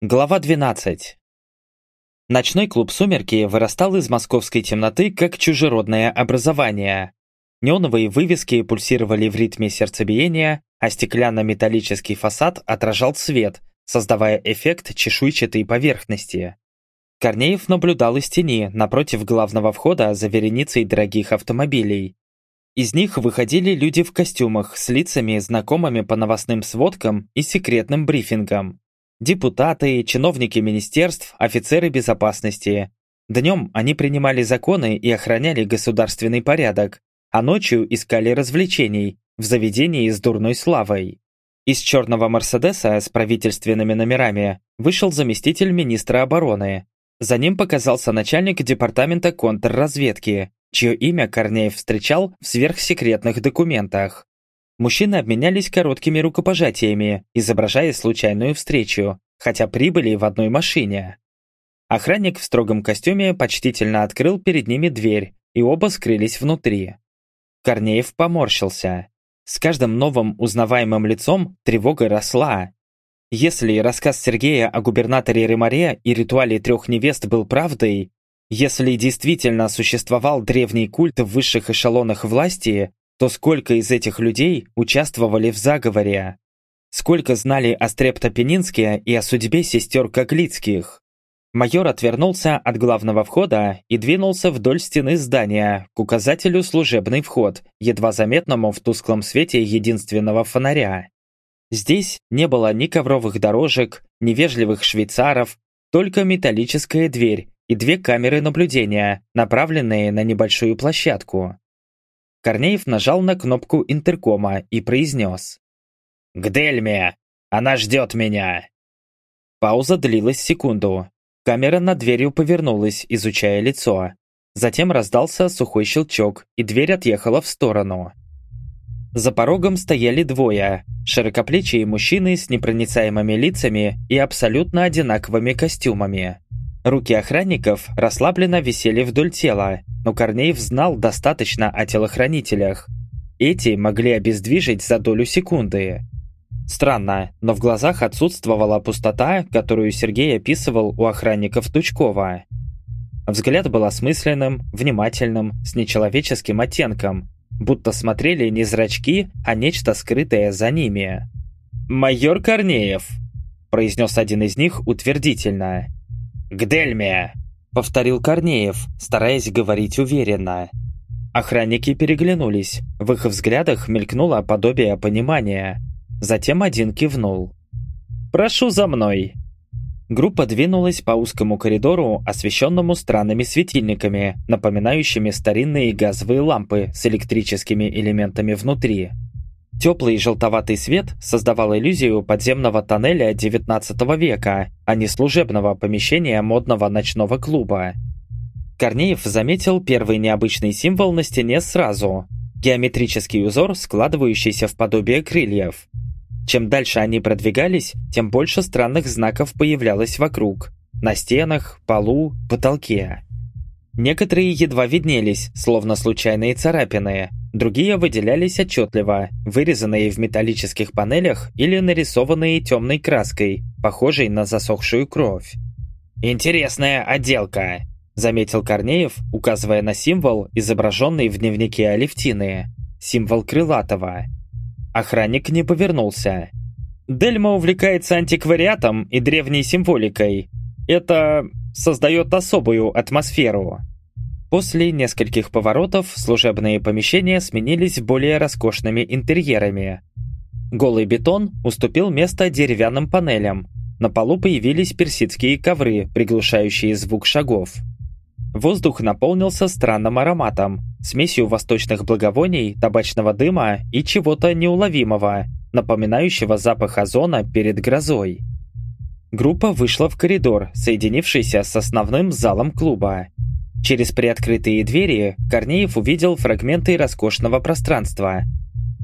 Глава 12. Ночной клуб «Сумерки» вырастал из московской темноты как чужеродное образование. Неоновые вывески пульсировали в ритме сердцебиения, а стеклянно-металлический фасад отражал свет, создавая эффект чешуйчатой поверхности. Корнеев наблюдал из тени напротив главного входа за вереницей дорогих автомобилей. Из них выходили люди в костюмах с лицами, знакомыми по новостным сводкам и секретным брифингам. Депутаты, чиновники министерств, офицеры безопасности. Днем они принимали законы и охраняли государственный порядок, а ночью искали развлечений в заведении с дурной славой. Из черного Мерседеса с правительственными номерами вышел заместитель министра обороны. За ним показался начальник департамента контрразведки, чье имя Корнеев встречал в сверхсекретных документах. Мужчины обменялись короткими рукопожатиями, изображая случайную встречу, хотя прибыли в одной машине. Охранник в строгом костюме почтительно открыл перед ними дверь, и оба скрылись внутри. Корнеев поморщился. С каждым новым узнаваемым лицом тревога росла. Если рассказ Сергея о губернаторе Ремаре и ритуале трех невест был правдой, если действительно существовал древний культ в высших эшелонах власти, то сколько из этих людей участвовали в заговоре? Сколько знали о Стрептопенинске и о судьбе сестер Коглицких? Майор отвернулся от главного входа и двинулся вдоль стены здания к указателю «Служебный вход», едва заметному в тусклом свете единственного фонаря. Здесь не было ни ковровых дорожек, ни вежливых швейцаров, только металлическая дверь и две камеры наблюдения, направленные на небольшую площадку. Корнеев нажал на кнопку интеркома и произнес. «К Дельме! Она ждет меня!» Пауза длилась секунду. Камера над дверью повернулась, изучая лицо. Затем раздался сухой щелчок, и дверь отъехала в сторону. За порогом стояли двое, широкоплечие мужчины с непроницаемыми лицами и абсолютно одинаковыми костюмами. Руки охранников расслабленно висели вдоль тела, но Корнеев знал достаточно о телохранителях. Эти могли обездвижить за долю секунды. Странно, но в глазах отсутствовала пустота, которую Сергей описывал у охранников Тучкова. Взгляд был осмысленным, внимательным, с нечеловеческим оттенком, будто смотрели не зрачки, а нечто скрытое за ними. «Майор Корнеев!» – произнес один из них утвердительно. «К Дельме!» — повторил Корнеев, стараясь говорить уверенно. Охранники переглянулись, в их взглядах мелькнуло подобие понимания. Затем один кивнул. «Прошу за мной!» Группа двинулась по узкому коридору, освещенному странными светильниками, напоминающими старинные газовые лампы с электрическими элементами внутри. Теплый желтоватый свет создавал иллюзию подземного тоннеля XIX века, а не служебного помещения модного ночного клуба. Корнеев заметил первый необычный символ на стене сразу – геометрический узор, складывающийся в подобие крыльев. Чем дальше они продвигались, тем больше странных знаков появлялось вокруг – на стенах, полу, потолке. Некоторые едва виднелись, словно случайные царапины, другие выделялись отчетливо, вырезанные в металлических панелях или нарисованные темной краской, похожей на засохшую кровь. «Интересная отделка», – заметил Корнеев, указывая на символ, изображенный в дневнике Алевтины. Символ крылатого. Охранник не повернулся. Дельма увлекается антиквариатом и древней символикой. Это создает особую атмосферу. После нескольких поворотов служебные помещения сменились более роскошными интерьерами. Голый бетон уступил место деревянным панелям. На полу появились персидские ковры, приглушающие звук шагов. Воздух наполнился странным ароматом, смесью восточных благовоний, табачного дыма и чего-то неуловимого, напоминающего запах озона перед грозой. Группа вышла в коридор, соединившийся с основным залом клуба. Через приоткрытые двери Корнеев увидел фрагменты роскошного пространства.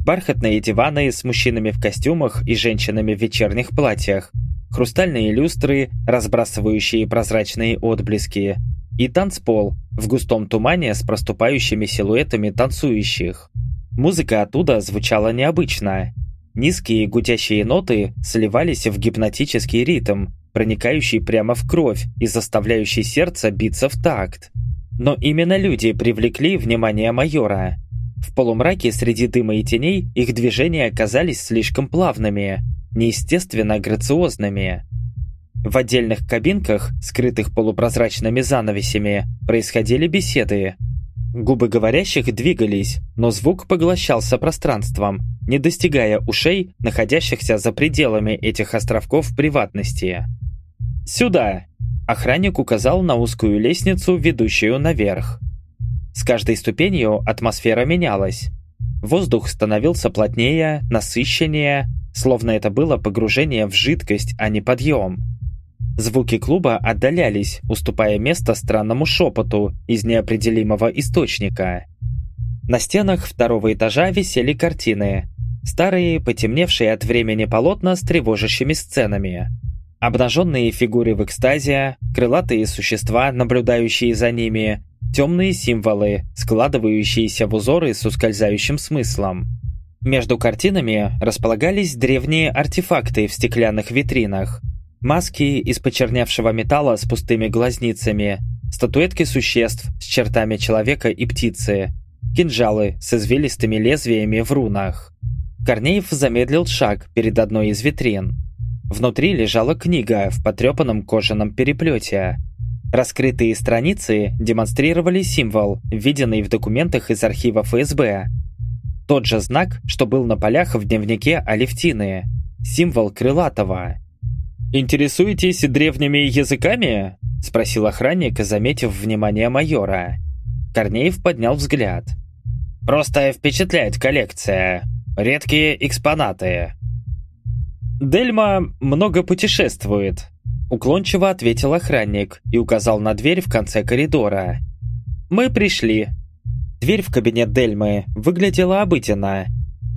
Бархатные диваны с мужчинами в костюмах и женщинами в вечерних платьях, хрустальные люстры, разбрасывающие прозрачные отблески, и танцпол в густом тумане с проступающими силуэтами танцующих. Музыка оттуда звучала необычно. Низкие гудящие ноты сливались в гипнотический ритм, проникающий прямо в кровь и заставляющий сердце биться в такт. Но именно люди привлекли внимание майора. В полумраке среди дыма и теней их движения оказались слишком плавными, неестественно грациозными. В отдельных кабинках, скрытых полупрозрачными занавесями, происходили беседы. Губы говорящих двигались, но звук поглощался пространством, не достигая ушей, находящихся за пределами этих островков приватности. «Сюда!» Охранник указал на узкую лестницу, ведущую наверх. С каждой ступенью атмосфера менялась. Воздух становился плотнее, насыщеннее, словно это было погружение в жидкость, а не подъем. Звуки клуба отдалялись, уступая место странному шепоту из неопределимого источника. На стенах второго этажа висели картины. Старые, потемневшие от времени полотна с тревожащими сценами. Обнаженные фигуры в экстазе, крылатые существа, наблюдающие за ними, темные символы, складывающиеся в узоры с ускользающим смыслом. Между картинами располагались древние артефакты в стеклянных витринах. Маски из почерневшего металла с пустыми глазницами, статуэтки существ с чертами человека и птицы, кинжалы с извилистыми лезвиями в рунах. Корнеев замедлил шаг перед одной из витрин. Внутри лежала книга в потрепанном кожаном переплете. Раскрытые страницы демонстрировали символ, виденный в документах из архива ФСБ. Тот же знак, что был на полях в дневнике Алевтины. Символ Крылатого. «Интересуетесь древними языками?» – спросил охранник, заметив внимание майора. Корнеев поднял взгляд. «Просто впечатляет коллекция. Редкие экспонаты. Дельма много путешествует. Уклончиво ответил охранник и указал на дверь в конце коридора. Мы пришли. Дверь в кабинет Дельмы выглядела обыденно.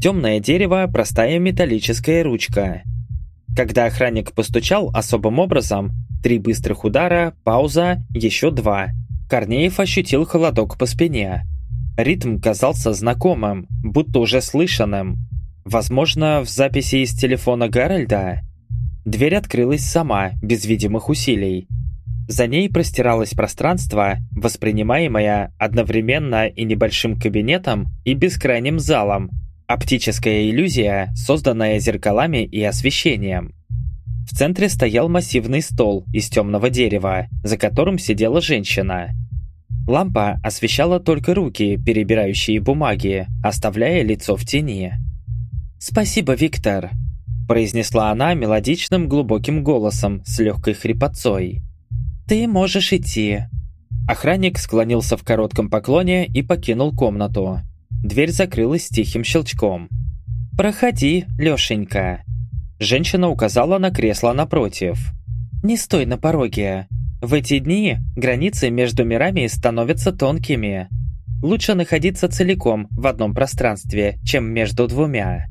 Темное дерево, простая металлическая ручка. Когда охранник постучал особым образом, три быстрых удара, пауза, еще два. Корнеев ощутил холодок по спине. Ритм казался знакомым, будто уже слышанным. Возможно, в записи из телефона Гарольда? Дверь открылась сама, без видимых усилий. За ней простиралось пространство, воспринимаемое одновременно и небольшим кабинетом, и бескрайним залом. Оптическая иллюзия, созданная зеркалами и освещением. В центре стоял массивный стол из темного дерева, за которым сидела женщина – Лампа освещала только руки, перебирающие бумаги, оставляя лицо в тени. «Спасибо, Виктор», – произнесла она мелодичным глубоким голосом с легкой хрипотцой. «Ты можешь идти». Охранник склонился в коротком поклоне и покинул комнату. Дверь закрылась тихим щелчком. «Проходи, Лешенька». Женщина указала на кресло напротив. «Не стой на пороге. В эти дни границы между мирами становятся тонкими. Лучше находиться целиком в одном пространстве, чем между двумя.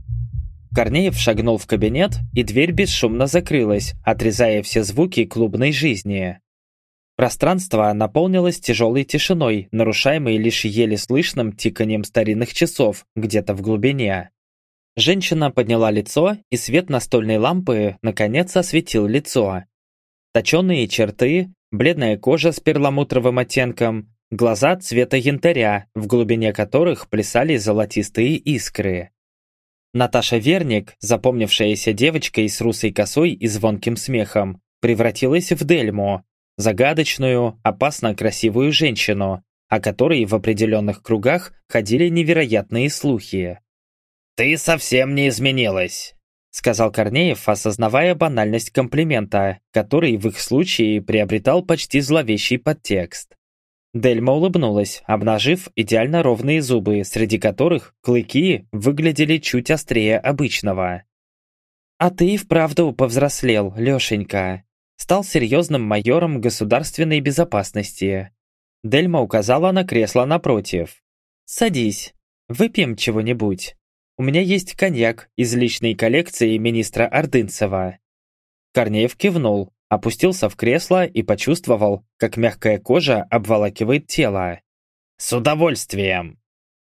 Корнеев шагнул в кабинет, и дверь бесшумно закрылась, отрезая все звуки клубной жизни. Пространство наполнилось тяжелой тишиной, нарушаемой лишь еле слышным тиканием старинных часов где-то в глубине. Женщина подняла лицо, и свет настольной лампы наконец осветил лицо. Точеные черты, бледная кожа с перламутровым оттенком, глаза цвета янтаря, в глубине которых плясали золотистые искры. Наташа Верник, запомнившаяся девочкой с русой косой и звонким смехом, превратилась в Дельму, загадочную, опасно красивую женщину, о которой в определенных кругах ходили невероятные слухи. «Ты совсем не изменилась», сказал Корнеев, осознавая банальность комплимента, который в их случае приобретал почти зловещий подтекст. Дельма улыбнулась, обнажив идеально ровные зубы, среди которых клыки выглядели чуть острее обычного. «А ты вправду повзрослел, Лешенька. Стал серьезным майором государственной безопасности». Дельма указала на кресло напротив. «Садись, выпьем чего-нибудь». У меня есть коньяк из личной коллекции министра Ордынцева». Корнеев кивнул, опустился в кресло и почувствовал, как мягкая кожа обволакивает тело. «С удовольствием!»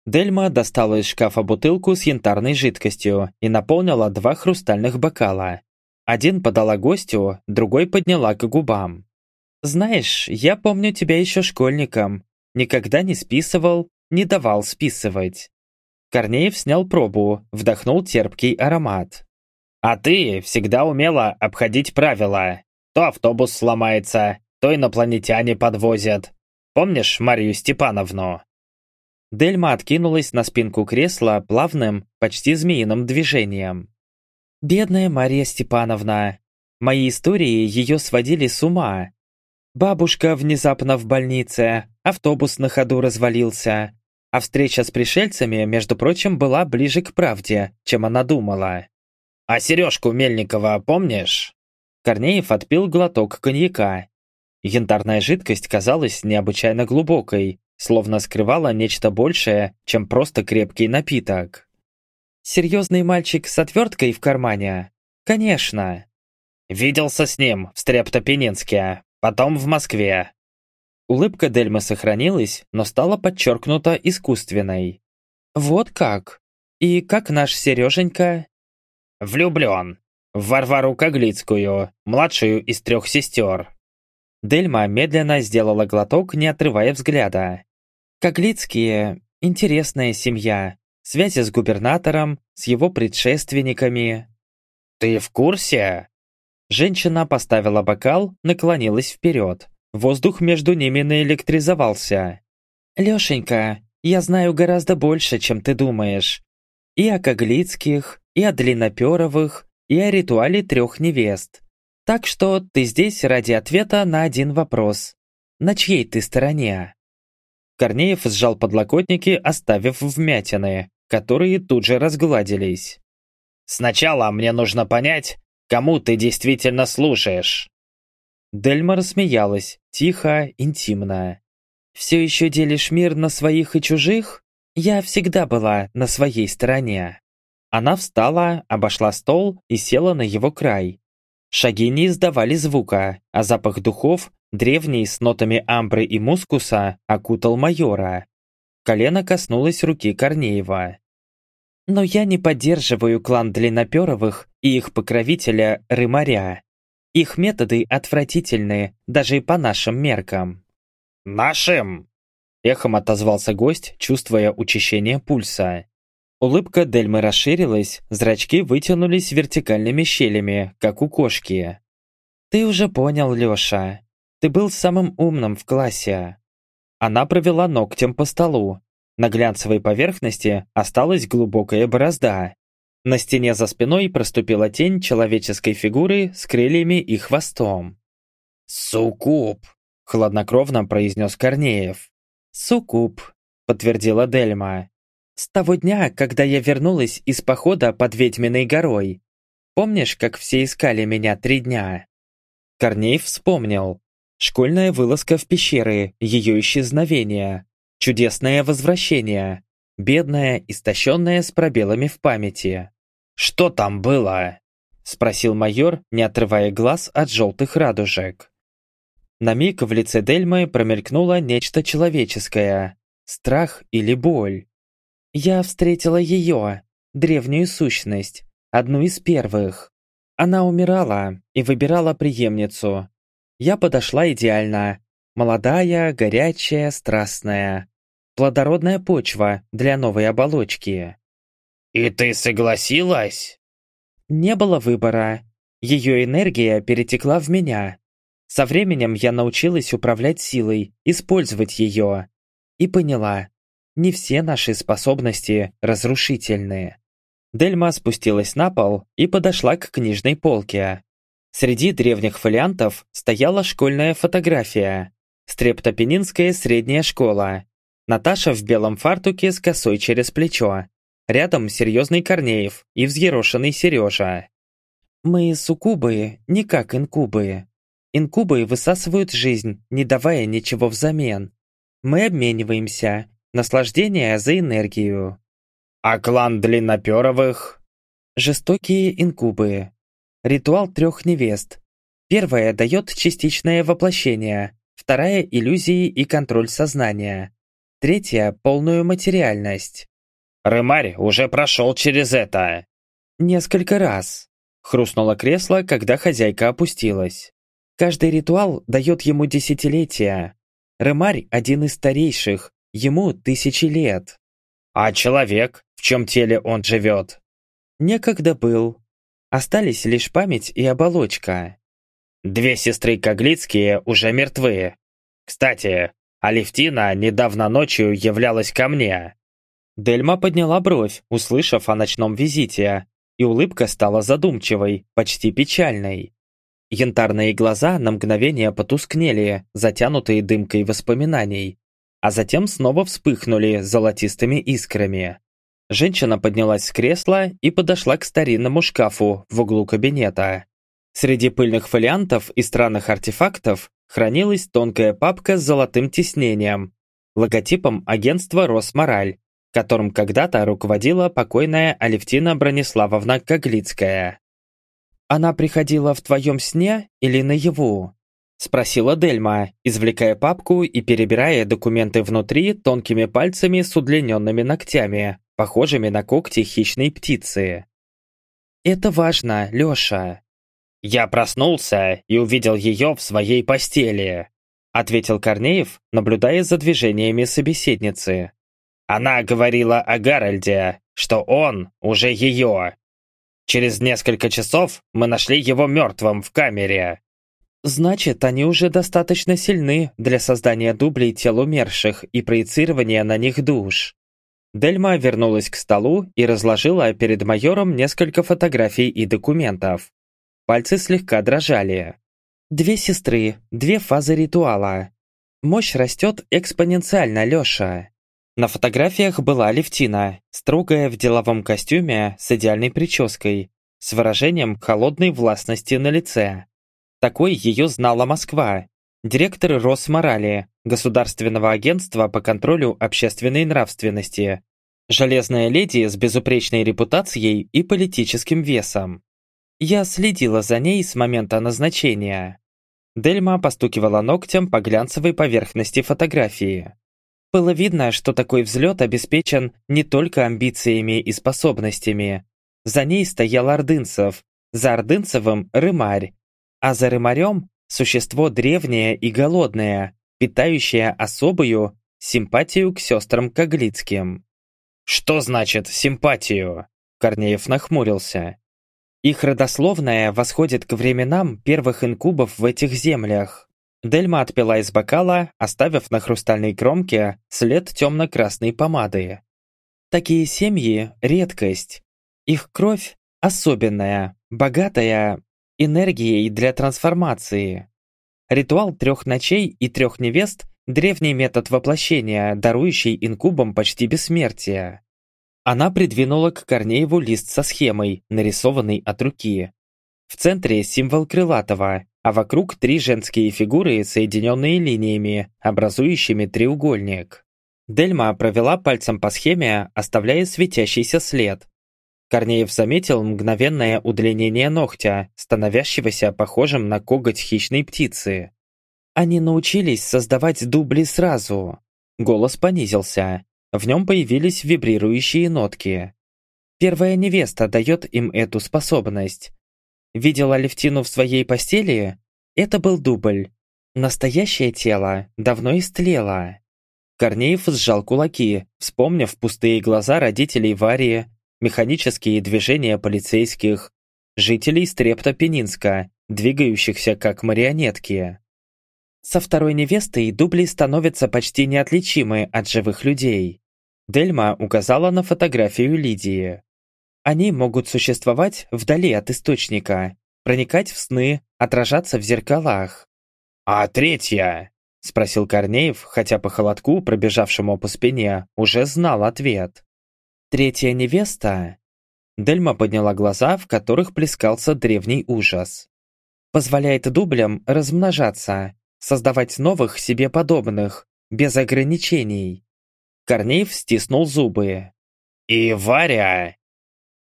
Дельма достала из шкафа бутылку с янтарной жидкостью и наполнила два хрустальных бокала. Один подала гостю, другой подняла к губам. «Знаешь, я помню тебя еще школьником. Никогда не списывал, не давал списывать». Корнеев снял пробу, вдохнул терпкий аромат. «А ты всегда умела обходить правила. То автобус сломается, то инопланетяне подвозят. Помнишь Марию Степановну?» Дельма откинулась на спинку кресла плавным, почти змеиным движением. «Бедная Мария Степановна. Мои истории ее сводили с ума. Бабушка внезапно в больнице, автобус на ходу развалился. А встреча с пришельцами, между прочим, была ближе к правде, чем она думала. «А Сережку Мельникова помнишь?» Корнеев отпил глоток коньяка. Янтарная жидкость казалась необычайно глубокой, словно скрывала нечто большее, чем просто крепкий напиток. «Серьезный мальчик с отверткой в кармане?» «Конечно». «Виделся с ним в Стрептопенинске, Потом в Москве. Улыбка Дельмы сохранилась, но стала подчеркнута искусственной. Вот как? И как наш Сереженька? Влюблен. Варвару Коглицкую, младшую из трех сестер. Дельма медленно сделала глоток, не отрывая взгляда. Коглицкие – интересная семья. Связи с губернатором, с его предшественниками. «Ты в курсе?» Женщина поставила бокал, наклонилась вперед. Воздух между ними наэлектризовался. «Лешенька, я знаю гораздо больше, чем ты думаешь. И о Коглицких, и о Длинноперовых, и о ритуале трех невест. Так что ты здесь ради ответа на один вопрос. На чьей ты стороне?» Корнеев сжал подлокотники, оставив вмятины, которые тут же разгладились. «Сначала мне нужно понять, Кому ты действительно слушаешь?» Дельма рассмеялась, тихо, интимно. «Все еще делишь мир на своих и чужих? Я всегда была на своей стороне». Она встала, обошла стол и села на его край. Шаги не издавали звука, а запах духов, древний с нотами амбры и мускуса, окутал майора. Колено коснулось руки Корнеева. Но я не поддерживаю клан Длинноперовых и их покровителя Рымаря. Их методы отвратительны, даже и по нашим меркам. «Нашим!» Эхом отозвался гость, чувствуя учащение пульса. Улыбка Дельмы расширилась, зрачки вытянулись вертикальными щелями, как у кошки. «Ты уже понял, Лёша. Ты был самым умным в классе». Она провела ногтем по столу, на глянцевой поверхности осталась глубокая борозда. На стене за спиной проступила тень человеческой фигуры с крыльями и хвостом. «Суккуб!» — хладнокровно произнес Корнеев. «Суккуб!» — подтвердила Дельма. «С того дня, когда я вернулась из похода под Ведьминой горой. Помнишь, как все искали меня три дня?» Корнеев вспомнил. Школьная вылазка в пещеры, ее исчезновение, Чудесное возвращение. Бедное, истощенное с пробелами в памяти. «Что там было?» Спросил майор, не отрывая глаз от желтых радужек. На миг в лице Дельмы промелькнуло нечто человеческое. Страх или боль. Я встретила ее, древнюю сущность, одну из первых. Она умирала и выбирала преемницу. Я подошла идеально. Молодая, горячая, страстная плодородная почва для новой оболочки. «И ты согласилась?» Не было выбора. Ее энергия перетекла в меня. Со временем я научилась управлять силой, использовать ее. И поняла, не все наши способности разрушительны. Дельма спустилась на пол и подошла к книжной полке. Среди древних фолиантов стояла школьная фотография. Стрептопенинская средняя школа. Наташа в белом фартуке с косой через плечо. Рядом серьезный Корнеев и взъерошенный Сережа. Мы суккубы, не как инкубы. Инкубы высасывают жизнь, не давая ничего взамен. Мы обмениваемся. Наслаждение за энергию. А клан длинноперовых? Жестокие инкубы. Ритуал трех невест. Первая дает частичное воплощение, вторая – иллюзии и контроль сознания, Третья – полную материальность. Рымарь уже прошел через это. Несколько раз. Хрустнуло кресло, когда хозяйка опустилась. Каждый ритуал дает ему десятилетия. Ремарь один из старейших, ему тысячи лет. А человек, в чем теле он живет? Некогда был. Остались лишь память и оболочка. Две сестры Коглицкие уже мертвы. Кстати, Алевтина недавно ночью являлась ко мне. Дельма подняла бровь, услышав о ночном визите, и улыбка стала задумчивой, почти печальной. Янтарные глаза на мгновение потускнели, затянутые дымкой воспоминаний, а затем снова вспыхнули золотистыми искрами. Женщина поднялась с кресла и подошла к старинному шкафу в углу кабинета. Среди пыльных фолиантов и странных артефактов хранилась тонкая папка с золотым тиснением, логотипом агентства «Росмораль», которым когда-то руководила покойная Алевтина Брониславовна Коглицкая. «Она приходила в твоем сне или наяву?» Спросила Дельма, извлекая папку и перебирая документы внутри тонкими пальцами с удлиненными ногтями, похожими на когти хищной птицы. «Это важно, Лёша». «Я проснулся и увидел ее в своей постели», ответил Корнеев, наблюдая за движениями собеседницы. Она говорила о Гарольде, что он уже ее. Через несколько часов мы нашли его мертвым в камере. Значит, они уже достаточно сильны для создания дублей тел умерших и проецирования на них душ. Дельма вернулась к столу и разложила перед майором несколько фотографий и документов. Пальцы слегка дрожали. Две сестры, две фазы ритуала. Мощь растет экспоненциально, Лёша. На фотографиях была Левтина, строгая в деловом костюме с идеальной прической, с выражением холодной властности на лице. Такой ее знала Москва, директор Росморали, Государственного агентства по контролю общественной нравственности, железная леди с безупречной репутацией и политическим весом. Я следила за ней с момента назначения. Дельма постукивала ногтем по глянцевой поверхности фотографии. Было видно, что такой взлет обеспечен не только амбициями и способностями. За ней стоял Ордынцев, за Ордынцевым – Рымарь, а за Рымарем – существо древнее и голодное, питающее особую симпатию к сестрам Коглицким. «Что значит симпатию?» Корнеев нахмурился. Их родословная восходит к временам первых инкубов в этих землях. Дельма отпила из бокала, оставив на хрустальной кромке след темно-красной помады. Такие семьи – редкость. Их кровь особенная, богатая энергией для трансформации. Ритуал трех ночей и трех невест – древний метод воплощения, дарующий инкубам почти бессмертие. Она придвинула к Корнееву лист со схемой, нарисованный от руки. В центре символ крылатого, а вокруг три женские фигуры, соединенные линиями, образующими треугольник. Дельма провела пальцем по схеме, оставляя светящийся след. Корнеев заметил мгновенное удлинение ногтя, становящегося похожим на коготь хищной птицы. Они научились создавать дубли сразу. Голос понизился. В нем появились вибрирующие нотки. Первая невеста дает им эту способность, Видела Левтину в своей постели? Это был дубль. Настоящее тело давно истлело. Корнеев сжал кулаки, вспомнив пустые глаза родителей Варии, механические движения полицейских, жителей Стрепта-Пенинска, двигающихся как марионетки. Со второй невестой дубли становятся почти неотличимы от живых людей. Дельма указала на фотографию Лидии. Они могут существовать вдали от источника, проникать в сны, отражаться в зеркалах. «А третья?» – спросил Корнеев, хотя по холодку, пробежавшему по спине, уже знал ответ. «Третья невеста?» Дельма подняла глаза, в которых плескался древний ужас. «Позволяет дублям размножаться, создавать новых себе подобных, без ограничений». Корнеев стиснул зубы. «И Варя!»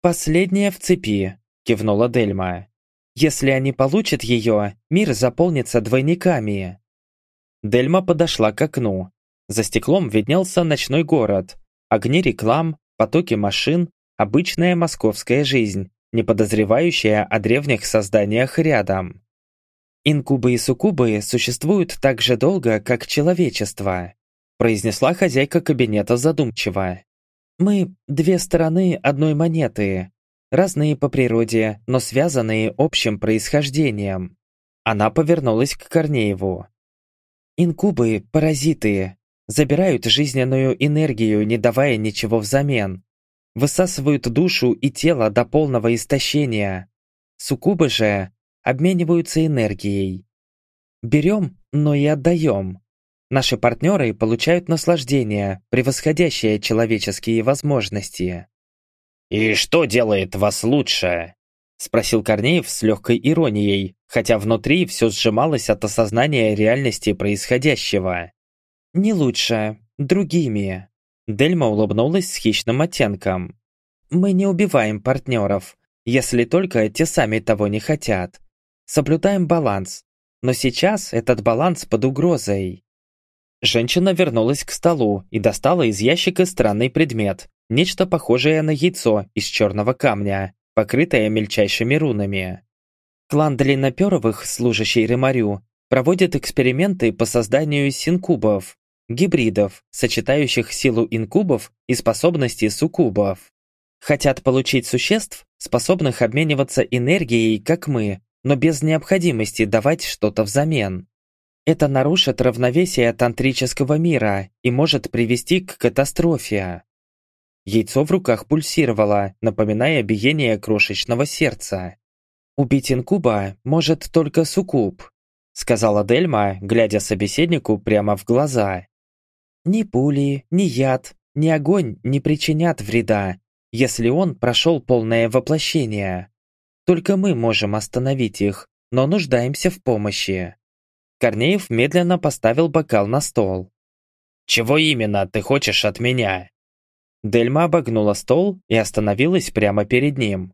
«Последняя в цепи», – кивнула Дельма. «Если они получат ее, мир заполнится двойниками». Дельма подошла к окну. За стеклом виднелся ночной город. Огни реклам, потоки машин, обычная московская жизнь, не подозревающая о древних созданиях рядом. «Инкубы и суккубы существуют так же долго, как человечество», произнесла хозяйка кабинета задумчиво. «Мы – две стороны одной монеты, разные по природе, но связанные общим происхождением». Она повернулась к Корнееву. «Инкубы – паразиты, забирают жизненную энергию, не давая ничего взамен, высасывают душу и тело до полного истощения. Суккубы же обмениваются энергией. Берем, но и отдаем. Наши партнеры получают наслаждение, превосходящее человеческие возможности. «И что делает вас лучше?» Спросил Корнеев с легкой иронией, хотя внутри все сжималось от осознания реальности происходящего. «Не лучше, другими». Дельма улыбнулась с хищным оттенком. «Мы не убиваем партнеров, если только те сами того не хотят. Соблюдаем баланс, но сейчас этот баланс под угрозой». Женщина вернулась к столу и достала из ящика странный предмет, нечто похожее на яйцо из черного камня, покрытое мельчайшими рунами. Клан длинноперовых, служащий Ремарю, проводит эксперименты по созданию синкубов, гибридов, сочетающих силу инкубов и способности суккубов. Хотят получить существ, способных обмениваться энергией, как мы, но без необходимости давать что-то взамен. Это нарушит равновесие тантрического мира и может привести к катастрофе. Яйцо в руках пульсировало, напоминая биение крошечного сердца. «Убить инкуба может только суккуб», сказала Дельма, глядя собеседнику прямо в глаза. Ни пули, ни яд, ни огонь не причинят вреда, если он прошел полное воплощение. Только мы можем остановить их, но нуждаемся в помощи. Корнеев медленно поставил бокал на стол. «Чего именно ты хочешь от меня?» Дельма обогнула стол и остановилась прямо перед ним.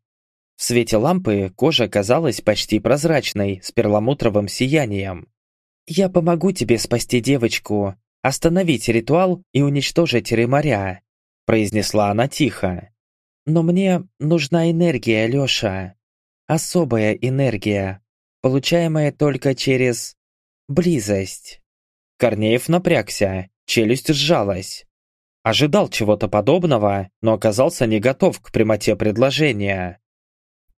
В свете лампы кожа казалась почти прозрачной, с перламутровым сиянием. «Я помогу тебе спасти девочку, остановить ритуал и уничтожить Ремаря», произнесла она тихо. «Но мне нужна энергия, Лёша. Особая энергия, получаемая только через... близость». Корнеев напрягся, челюсть сжалась. Ожидал чего-то подобного, но оказался не готов к прямоте предложения.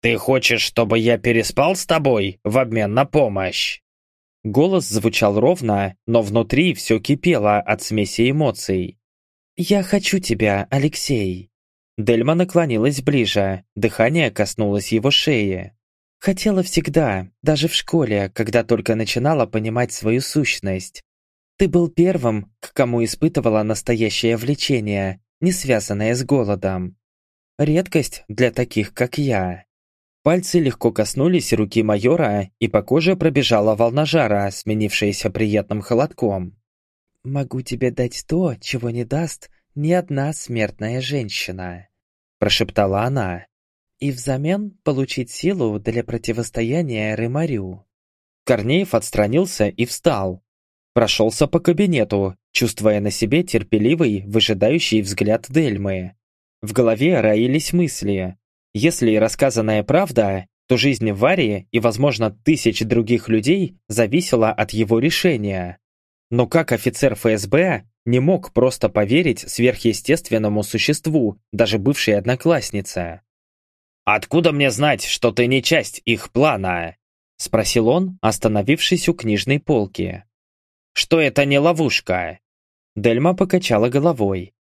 «Ты хочешь, чтобы я переспал с тобой в обмен на помощь?» Голос звучал ровно, но внутри все кипело от смеси эмоций. «Я хочу тебя, Алексей!» Дельма наклонилась ближе, дыхание коснулось его шеи. «Хотела всегда, даже в школе, когда только начинала понимать свою сущность. Ты был первым, к кому испытывала настоящее влечение, не связанное с голодом. Редкость для таких, как я». Пальцы легко коснулись руки майора, и по коже пробежала волна жара, сменившаяся приятным холодком. «Могу тебе дать то, чего не даст ни одна смертная женщина», прошептала она. «И взамен получить силу для противостояния Рымарю». Корнеев отстранился и встал. Прошелся по кабинету, чувствуя на себе терпеливый, выжидающий взгляд Дельмы. В голове роились мысли, если рассказанная правда, то жизнь Вари и, возможно, тысяч других людей зависела от его решения. Но как офицер ФСБ не мог просто поверить сверхъестественному существу, даже бывшей однокласснице? «Откуда мне знать, что ты не часть их плана?» Спросил он, остановившись у книжной полки. «Что это не ловушка?» Дельма покачала головой.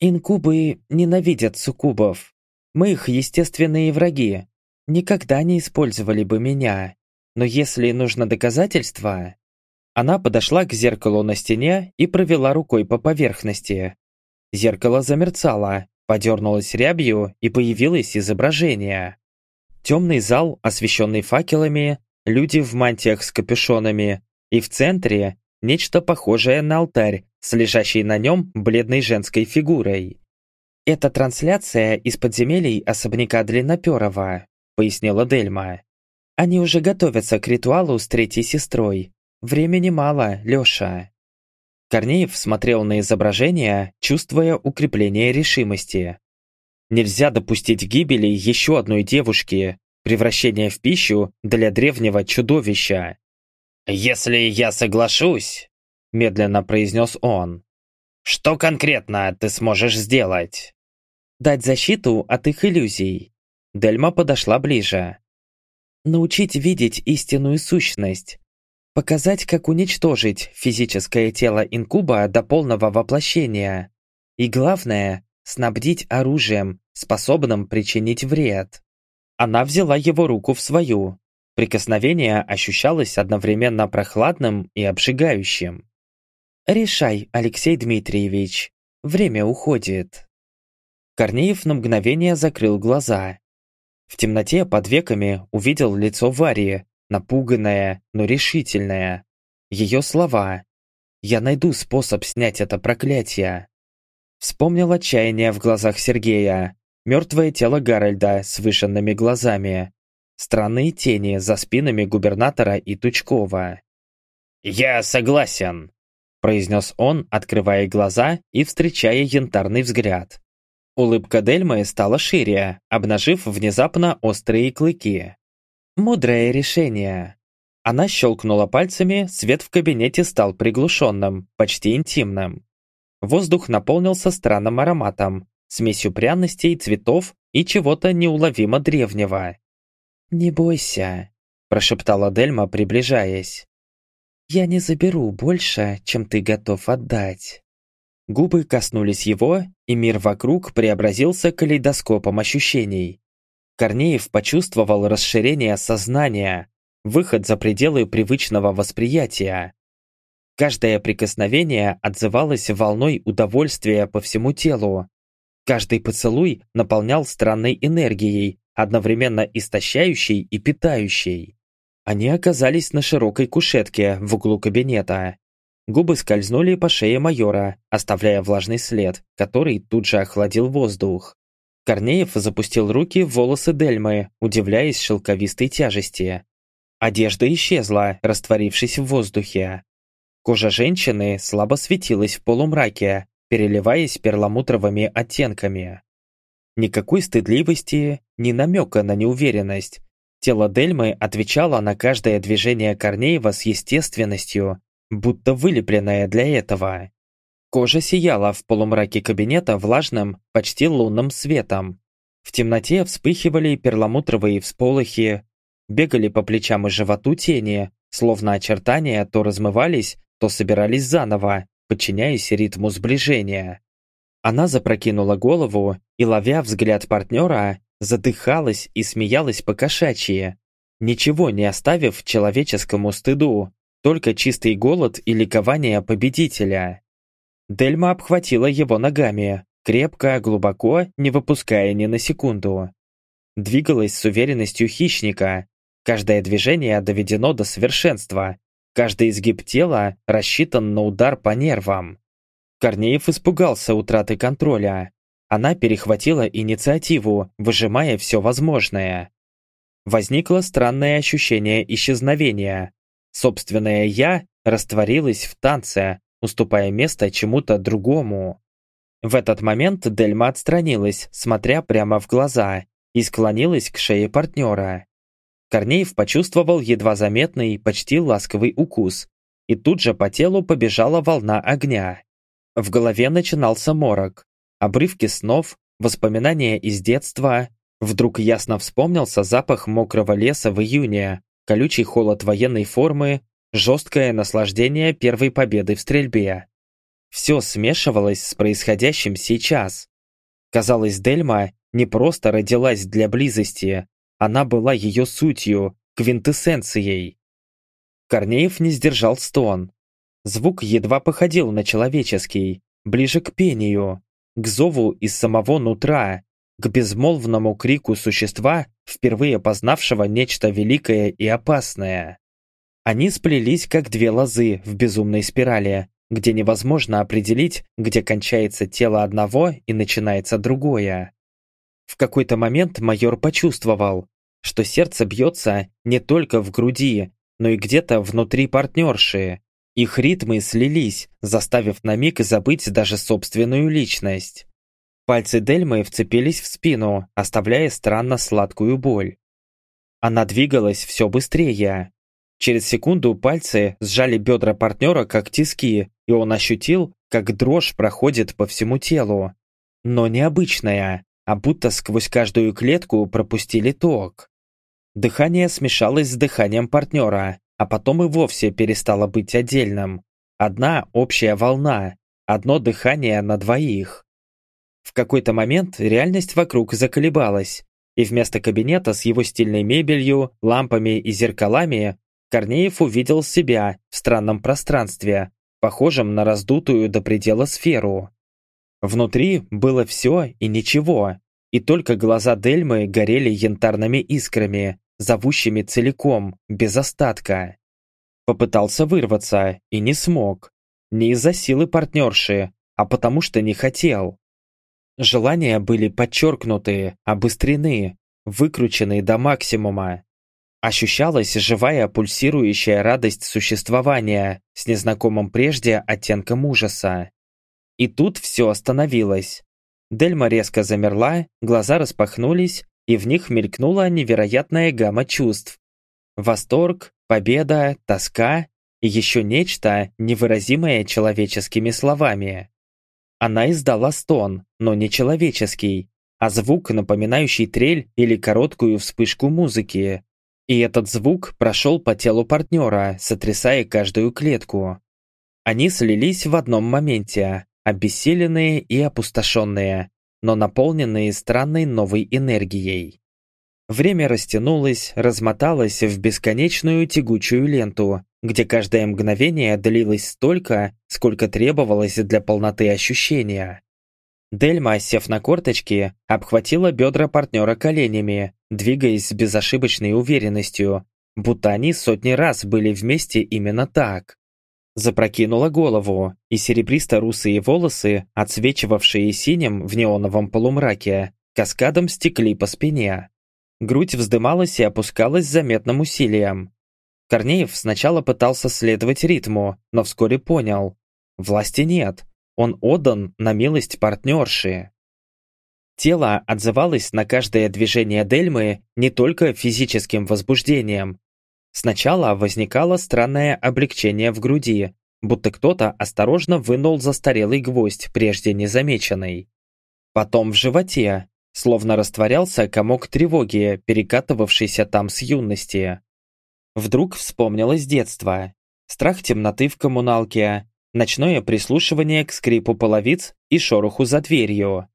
«Инкубы ненавидят суккубов. Мы их естественные враги. Никогда не использовали бы меня. Но если нужно доказательство...» Она подошла к зеркалу на стене и провела рукой по поверхности. Зеркало замерцало, подернулось рябью и появилось изображение. Темный зал, освещенный факелами, люди в мантиях с капюшонами, и в центре нечто похожее на алтарь с лежащей на нем бледной женской фигурой. «Это трансляция из подземелий особняка Длинноперова», — пояснила Дельма. «Они уже готовятся к ритуалу с третьей сестрой. Времени мало, Лёша». Корнеев смотрел на изображение, чувствуя укрепление решимости. Нельзя допустить гибели еще одной девушки, превращения в пищу для древнего чудовища. «Если я соглашусь», — медленно произнес он, «что конкретно ты сможешь сделать?» «Дать защиту от их иллюзий». Дельма подошла ближе. «Научить видеть истинную сущность, Показать, как уничтожить физическое тело инкуба до полного воплощения. И главное, снабдить оружием, способным причинить вред. Она взяла его руку в свою. Прикосновение ощущалось одновременно прохладным и обжигающим. «Решай, Алексей Дмитриевич. Время уходит». Корнеев на мгновение закрыл глаза. В темноте под веками увидел лицо Варии, напуганная, но решительная. Ее слова «Я найду способ снять это проклятие». Вспомнил отчаяние в глазах Сергея, мертвое тело Гарольда с вышенными глазами, странные тени за спинами губернатора и Тучкова. «Я согласен», – произнес он, открывая глаза и встречая янтарный взгляд. Улыбка Дельмы стала шире, обнажив внезапно острые клыки. Мудрое решение. Она щелкнула пальцами, свет в кабинете стал приглушенным, почти интимным. Воздух наполнился странным ароматом, смесью пряностей, цветов и чего-то неуловимо древнего. «Не бойся», – прошептала Дельма, приближаясь. «Я не заберу больше, чем ты готов отдать». Губы коснулись его, и мир вокруг преобразился калейдоскопом ощущений. Корнеев почувствовал расширение сознания, выход за пределы привычного восприятия. Каждое прикосновение отзывалось волной удовольствия по всему телу. Каждый поцелуй наполнял странной энергией, одновременно истощающей и питающей. Они оказались на широкой кушетке в углу кабинета. Губы скользнули по шее майора, оставляя влажный след, который тут же охладил воздух. Корнеев запустил руки в волосы Дельмы, удивляясь шелковистой тяжести. Одежда исчезла, растворившись в воздухе. Кожа женщины слабо светилась в полумраке, переливаясь перламутровыми оттенками. Никакой стыдливости, ни намека на неуверенность. Тело Дельмы отвечало на каждое движение Корнеева с естественностью, будто вылепленное для этого. Кожа сияла в полумраке кабинета влажным, почти лунным светом. В темноте вспыхивали перламутровые всполохи, бегали по плечам и животу тени, словно очертания то размывались, то собирались заново, подчиняясь ритму сближения. Она запрокинула голову и, ловя взгляд партнера, задыхалась и смеялась по-кошачьи, ничего не оставив человеческому стыду, только чистый голод и ликование победителя. Дельма обхватила его ногами, крепко, глубоко, не выпуская ни на секунду. Двигалась с уверенностью хищника. Каждое движение доведено до совершенства. Каждый изгиб тела рассчитан на удар по нервам. Корнеев испугался утраты контроля. Она перехватила инициативу, выжимая все возможное. Возникло странное ощущение исчезновения. Собственное «я» растворилось в танце, уступая место чему-то другому. В этот момент Дельма отстранилась, смотря прямо в глаза, и склонилась к шее партнера. Корнеев почувствовал едва заметный, почти ласковый укус, и тут же по телу побежала волна огня. В голове начинался морок, обрывки снов, воспоминания из детства. Вдруг ясно вспомнился запах мокрого леса в июне, колючий холод военной формы, жесткое наслаждение первой победы в стрельбе. Все смешивалось с происходящим сейчас. Казалось, Дельма не просто родилась для близости, она была ее сутью, квинтэссенцией. Корнеев не сдержал стон. Звук едва походил на человеческий, ближе к пению, к зову из самого нутра, к безмолвному крику существа, впервые познавшего нечто великое и опасное. Они сплелись, как две лозы в безумной спирали, где невозможно определить, где кончается тело одного и начинается другое. В какой-то момент майор почувствовал, что сердце бьется не только в груди, но и где-то внутри партнерши. Их ритмы слились, заставив на миг забыть даже собственную личность. Пальцы Дельмы вцепились в спину, оставляя странно сладкую боль. Она двигалась все быстрее. Через секунду пальцы сжали бедра партнера как тиски, и он ощутил, как дрожь проходит по всему телу. Но необычная, а будто сквозь каждую клетку пропустили ток. Дыхание смешалось с дыханием партнера, а потом и вовсе перестало быть отдельным. Одна общая волна, одно дыхание на двоих. В какой-то момент реальность вокруг заколебалась, и вместо кабинета с его стильной мебелью, лампами и зеркалами Корнеев увидел себя в странном пространстве, похожем на раздутую до предела сферу. Внутри было все и ничего, и только глаза Дельмы горели янтарными искрами, зовущими целиком, без остатка. Попытался вырваться и не смог. Не из-за силы партнерши, а потому что не хотел. Желания были подчеркнуты, обострены, выкручены до максимума. Ощущалась живая пульсирующая радость существования с незнакомым прежде оттенком ужаса. И тут все остановилось. Дельма резко замерла, глаза распахнулись, и в них мелькнула невероятная гамма чувств. Восторг, победа, тоска и еще нечто, невыразимое человеческими словами. Она издала стон, но не человеческий, а звук, напоминающий трель или короткую вспышку музыки. И этот звук прошел по телу партнера, сотрясая каждую клетку. Они слились в одном моменте, обессиленные и опустошенные, но наполненные странной новой энергией. Время растянулось, размоталось в бесконечную тягучую ленту, где каждое мгновение длилось столько, сколько требовалось для полноты ощущения. Дельма, сев на корточки, обхватила бедра партнера коленями, двигаясь с безошибочной уверенностью, будто они сотни раз были вместе именно так. Запрокинула голову, и серебристо-русые волосы, отсвечивавшие синим в неоновом полумраке, каскадом стекли по спине. Грудь вздымалась и опускалась с заметным усилием. Корнеев сначала пытался следовать ритму, но вскоре понял. Власти нет, он отдан на милость партнерши. Тело отзывалось на каждое движение Дельмы не только физическим возбуждением, Сначала возникало странное облегчение в груди, будто кто-то осторожно вынул застарелый гвоздь, прежде незамеченный. Потом в животе, словно растворялся комок тревоги, перекатывавшийся там с юности. Вдруг вспомнилось детство. Страх темноты в коммуналке, ночное прислушивание к скрипу половиц и шороху за дверью.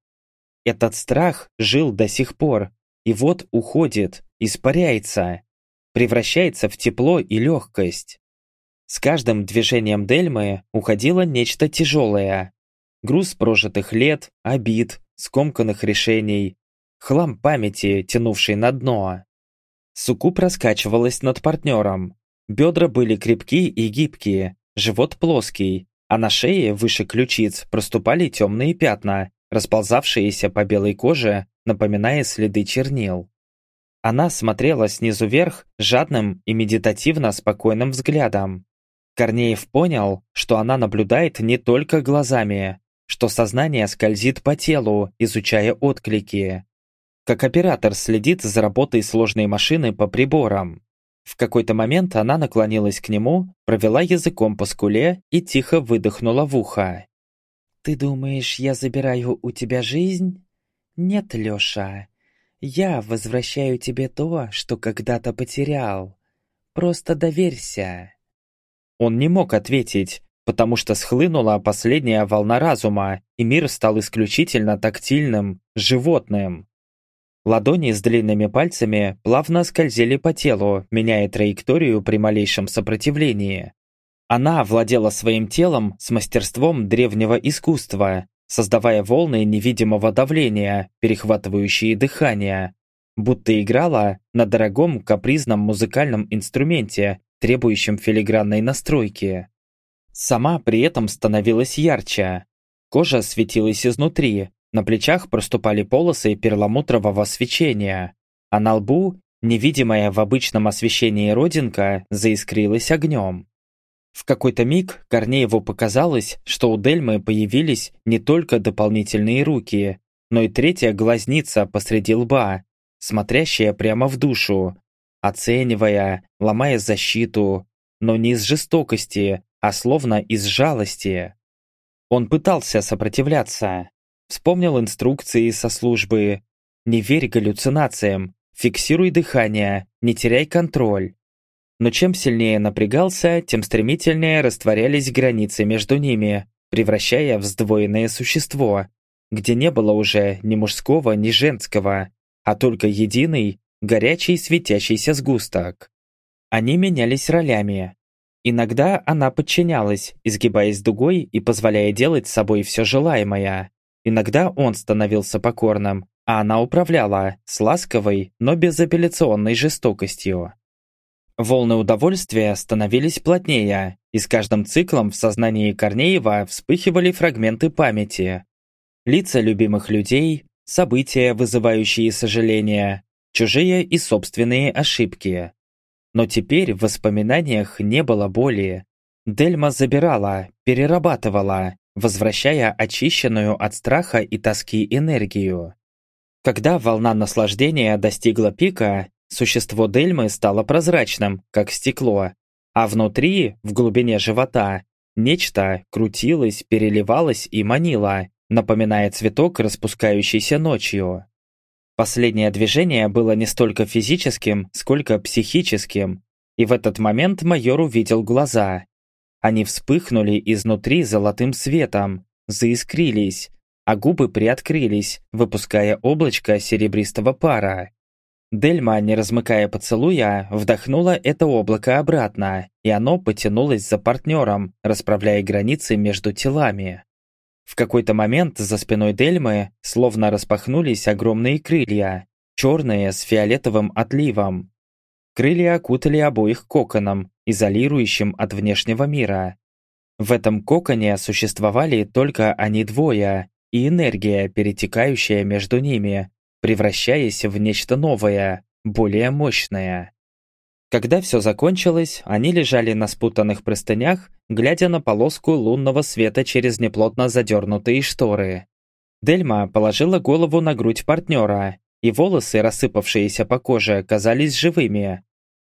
Этот страх жил до сих пор, и вот уходит, испаряется превращается в тепло и легкость. С каждым движением Дельмы уходило нечто тяжелое. Груз прожитых лет, обид, скомканных решений, хлам памяти, тянувший на дно. Суккуб раскачивалась над партнером. Бедра были крепкие и гибкие, живот плоский, а на шее выше ключиц проступали темные пятна, расползавшиеся по белой коже, напоминая следы чернил. Она смотрела снизу вверх жадным и медитативно спокойным взглядом. Корнеев понял, что она наблюдает не только глазами, что сознание скользит по телу, изучая отклики. Как оператор следит за работой сложной машины по приборам. В какой-то момент она наклонилась к нему, провела языком по скуле и тихо выдохнула в ухо. «Ты думаешь, я забираю у тебя жизнь? Нет, Лёша, я возвращаю тебе то, что когда-то потерял. Просто доверься». Он не мог ответить, потому что схлынула последняя волна разума, и мир стал исключительно тактильным, животным. Ладони с длинными пальцами плавно скользили по телу, меняя траекторию при малейшем сопротивлении. Она владела своим телом с мастерством древнего искусства, создавая волны невидимого давления, перехватывающие дыхание, будто играла на дорогом капризном музыкальном инструменте, требующем филигранной настройки. Сама при этом становилась ярче. Кожа светилась изнутри, на плечах проступали полосы перламутрового свечения, а на лбу, невидимая в обычном освещении родинка, заискрилась огнем. В какой-то миг Корнееву показалось, что у Дельмы появились не только дополнительные руки, но и третья глазница посреди лба, смотрящая прямо в душу, оценивая, ломая защиту, но не из жестокости, а словно из жалости. Он пытался сопротивляться. Вспомнил инструкции со службы. Не верь галлюцинациям, фиксируй дыхание, не теряй контроль. Но чем сильнее напрягался, тем стремительнее растворялись границы между ними, превращая в сдвоенное существо, где не было уже ни мужского, ни женского, а только единый, горячий светящийся сгусток. Они менялись ролями. Иногда она подчинялась, изгибаясь дугой и позволяя делать с собой все желаемое. Иногда он становился покорным, а она управляла, с ласковой, но безапелляционной жестокостью. Волны удовольствия становились плотнее, и с каждым циклом в сознании Корнеева вспыхивали фрагменты памяти. Лица любимых людей, события, вызывающие сожаления, чужие и собственные ошибки. Но теперь в воспоминаниях не было боли. Дельма забирала, перерабатывала, возвращая очищенную от страха и тоски энергию. Когда волна наслаждения достигла пика, существо Дельмы стало прозрачным, как стекло, а внутри, в глубине живота, нечто крутилось, переливалось и манило, напоминая цветок, распускающийся ночью. Последнее движение было не столько физическим, сколько психическим, и в этот момент майор увидел глаза. Они вспыхнули изнутри золотым светом, заискрились, а губы приоткрылись, выпуская облачко серебристого пара. Дельма, не размыкая поцелуя, вдохнула это облако обратно, и оно потянулось за партнером, расправляя границы между телами. В какой-то момент за спиной Дельмы словно распахнулись огромные крылья, черные с фиолетовым отливом. Крылья окутали обоих коконом, изолирующим от внешнего мира. В этом коконе существовали только они двое, и энергия, перетекающая между ними, превращаясь в нечто новое, более мощное. Когда все закончилось, они лежали на спутанных простынях, глядя на полоску лунного света через неплотно задернутые шторы. Дельма положила голову на грудь партнера, и волосы, рассыпавшиеся по коже, казались живыми.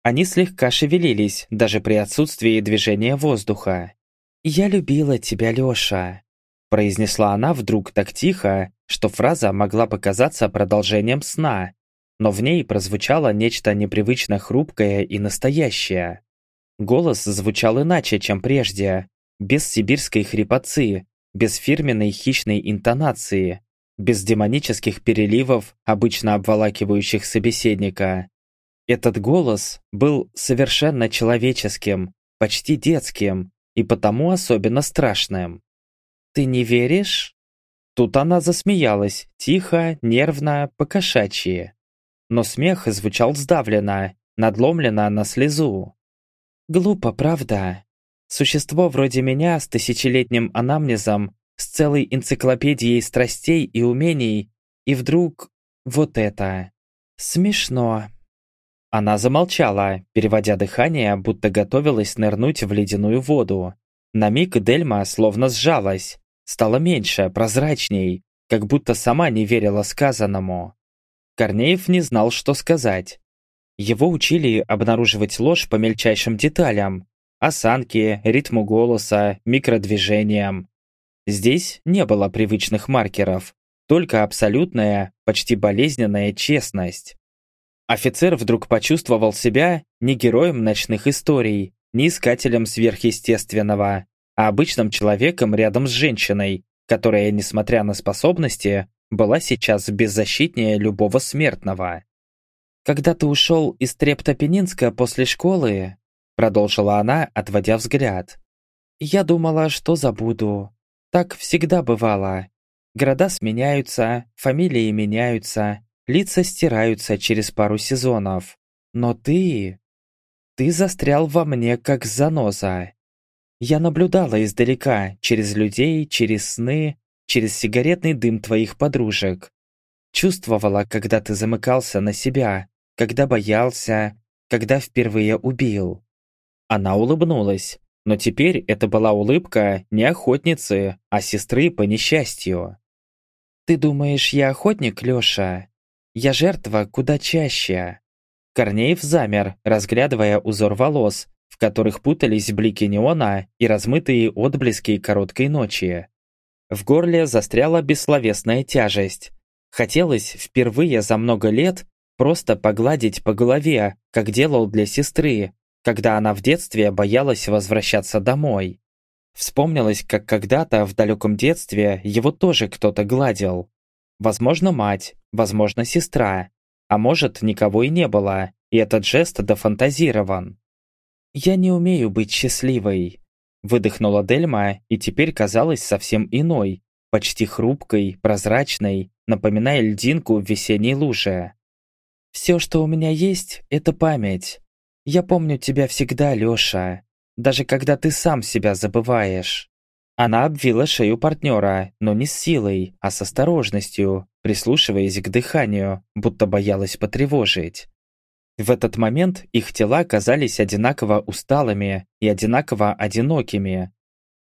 Они слегка шевелились, даже при отсутствии движения воздуха. «Я любила тебя, Лёша», – произнесла она вдруг так тихо, что фраза могла показаться продолжением сна, но в ней прозвучало нечто непривычно хрупкое и настоящее. Голос звучал иначе, чем прежде, без сибирской хрипотцы, без фирменной хищной интонации, без демонических переливов, обычно обволакивающих собеседника. Этот голос был совершенно человеческим, почти детским и потому особенно страшным. «Ты не веришь?» Тут она засмеялась, тихо, нервно, покошачьи но смех звучал сдавленно, надломленно на слезу. Глупо, правда? Существо вроде меня с тысячелетним анамнезом, с целой энциклопедией страстей и умений, и вдруг вот это. Смешно. Она замолчала, переводя дыхание, будто готовилась нырнуть в ледяную воду. На миг Дельма словно сжалась, стала меньше, прозрачней, как будто сама не верила сказанному. Корнеев не знал, что сказать. Его учили обнаруживать ложь по мельчайшим деталям. Осанке, ритму голоса, микродвижениям. Здесь не было привычных маркеров, только абсолютная, почти болезненная честность. Офицер вдруг почувствовал себя не героем ночных историй, не искателем сверхъестественного, а обычным человеком рядом с женщиной, которая, несмотря на способности, была сейчас беззащитнее любого смертного. «Когда ты ушел из Трептопенинска после школы», продолжила она, отводя взгляд, «я думала, что забуду. Так всегда бывало. Города сменяются, фамилии меняются, лица стираются через пару сезонов. Но ты... Ты застрял во мне, как заноза. Я наблюдала издалека, через людей, через сны, через сигаретный дым твоих подружек. Чувствовала, когда ты замыкался на себя, когда боялся, когда впервые убил. Она улыбнулась, но теперь это была улыбка не охотницы, а сестры по несчастью. Ты думаешь, я охотник, Лёша? Я жертва куда чаще. Корнеев замер, разглядывая узор волос, в которых путались блики неона и размытые отблески короткой ночи. В горле застряла бессловесная тяжесть. Хотелось впервые за много лет просто погладить по голове, как делал для сестры, когда она в детстве боялась возвращаться домой. Вспомнилось, как когда-то в далеком детстве его тоже кто-то гладил. Возможно, мать, возможно, сестра, а может, никого и не было, и этот жест дофантазирован. «Я не умею быть счастливой», — выдохнула Дельма и теперь казалась совсем иной, почти хрупкой, прозрачной, напоминая льдинку в весенней луже. «Все, что у меня есть, это память. Я помню тебя всегда, Леша, даже когда ты сам себя забываешь». Она обвила шею партнера, но не с силой, а с осторожностью, прислушиваясь к дыханию, будто боялась потревожить. В этот момент их тела казались одинаково усталыми и одинаково одинокими.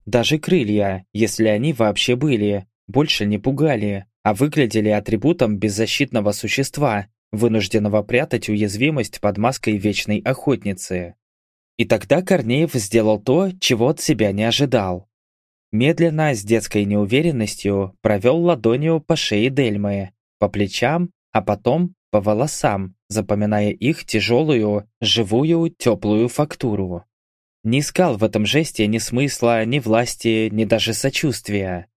Даже крылья, если они вообще были, больше не пугали, а выглядели атрибутом беззащитного существа, вынужденного прятать уязвимость под маской вечной охотницы. И тогда Корнеев сделал то, чего от себя не ожидал. Медленно, с детской неуверенностью, провел ладонью по шее Дельмы, по плечам, а потом по волосам, запоминая их тяжелую, живую, теплую фактуру. Не искал в этом жесте ни смысла, ни власти, ни даже сочувствия.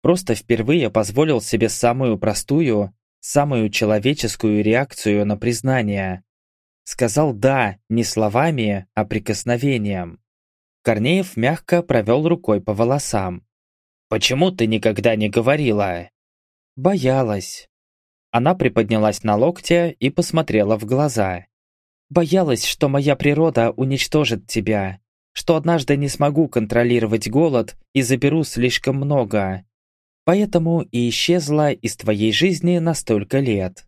Просто впервые позволил себе самую простую, самую человеческую реакцию на признание. Сказал «да» не словами, а прикосновением. Корнеев мягко провел рукой по волосам. «Почему ты никогда не говорила?» «Боялась». Она приподнялась на локте и посмотрела в глаза. «Боялась, что моя природа уничтожит тебя, что однажды не смогу контролировать голод и заберу слишком много. Поэтому и исчезла из твоей жизни на столько лет».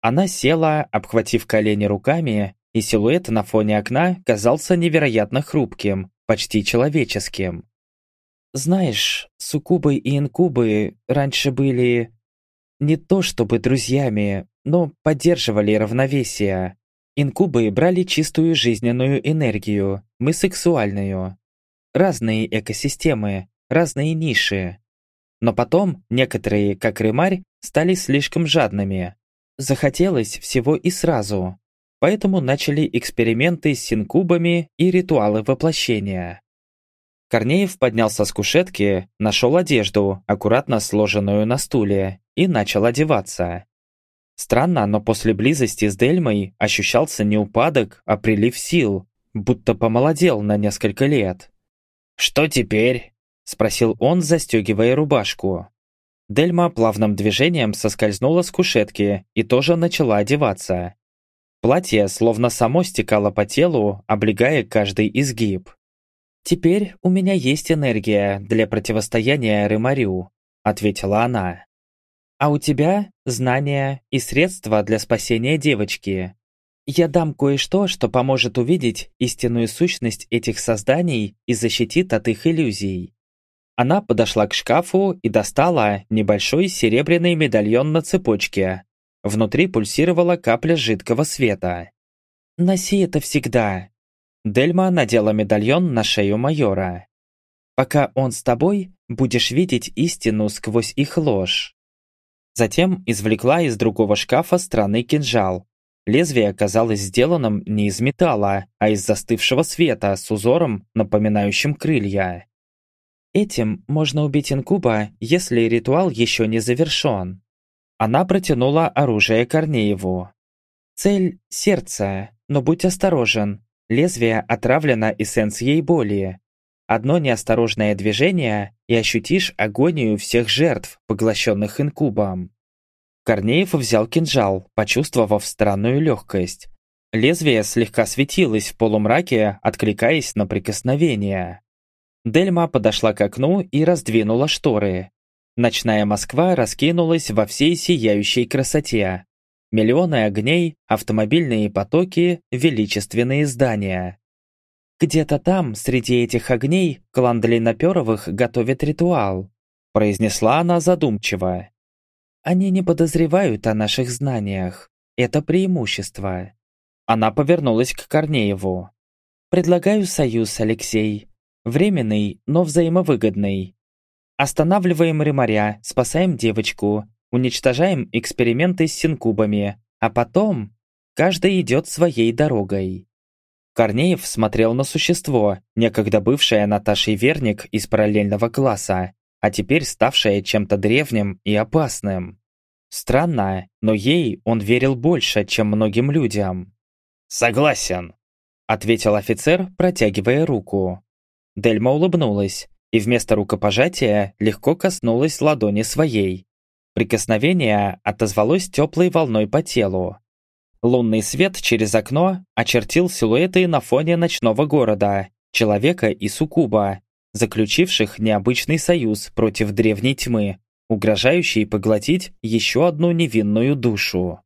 Она села, обхватив колени руками и силуэт на фоне окна казался невероятно хрупким, почти человеческим. Знаешь, суккубы и инкубы раньше были не то чтобы друзьями, но поддерживали равновесие. Инкубы брали чистую жизненную энергию, мы сексуальную. Разные экосистемы, разные ниши. Но потом некоторые, как Рымарь, стали слишком жадными. Захотелось всего и сразу поэтому начали эксперименты с синкубами и ритуалы воплощения. Корнеев поднялся с кушетки, нашел одежду, аккуратно сложенную на стуле, и начал одеваться. Странно, но после близости с Дельмой ощущался не упадок, а прилив сил, будто помолодел на несколько лет. «Что теперь?» – спросил он, застегивая рубашку. Дельма плавным движением соскользнула с кушетки и тоже начала одеваться. Платье словно само стекало по телу, облегая каждый изгиб. «Теперь у меня есть энергия для противостояния Рымарю», — ответила она. «А у тебя знания и средства для спасения девочки. Я дам кое-что, что поможет увидеть истинную сущность этих созданий и защитит от их иллюзий». Она подошла к шкафу и достала небольшой серебряный медальон на цепочке, Внутри пульсировала капля жидкого света. «Носи это всегда!» Дельма надела медальон на шею майора. «Пока он с тобой, будешь видеть истину сквозь их ложь». Затем извлекла из другого шкафа странный кинжал. Лезвие оказалось сделанным не из металла, а из застывшего света с узором, напоминающим крылья. Этим можно убить инкуба, если ритуал еще не завершен. Она протянула оружие Корнееву. «Цель – сердце, но будь осторожен. Лезвие отравлено эссенцией боли. Одно неосторожное движение, и ощутишь агонию всех жертв, поглощенных инкубом». Корнеев взял кинжал, почувствовав странную легкость. Лезвие слегка светилось в полумраке, откликаясь на прикосновение. Дельма подошла к окну и раздвинула шторы. Ночная Москва раскинулась во всей сияющей красоте. Миллионы огней, автомобильные потоки, величественные здания. «Где-то там, среди этих огней, клан Длинноперовых готовит ритуал», произнесла она задумчиво. Они не подозревают о наших знаниях. Это преимущество. Она повернулась к Корнееву. Предлагаю союз, Алексей. Временный, но взаимовыгодный. Останавливаем Ремаря, спасаем девочку, уничтожаем эксперименты с синкубами, а потом каждый идет своей дорогой. Корнеев смотрел на существо, некогда бывшее Наташей Верник из параллельного класса, а теперь ставшее чем-то древним и опасным. Странно, но ей он верил больше, чем многим людям. «Согласен», — ответил офицер, протягивая руку. Дельма улыбнулась и вместо рукопожатия легко коснулась ладони своей. Прикосновение отозвалось теплой волной по телу. Лунный свет через окно очертил силуэты на фоне ночного города, человека и суккуба, заключивших необычный союз против древней тьмы, угрожающей поглотить еще одну невинную душу.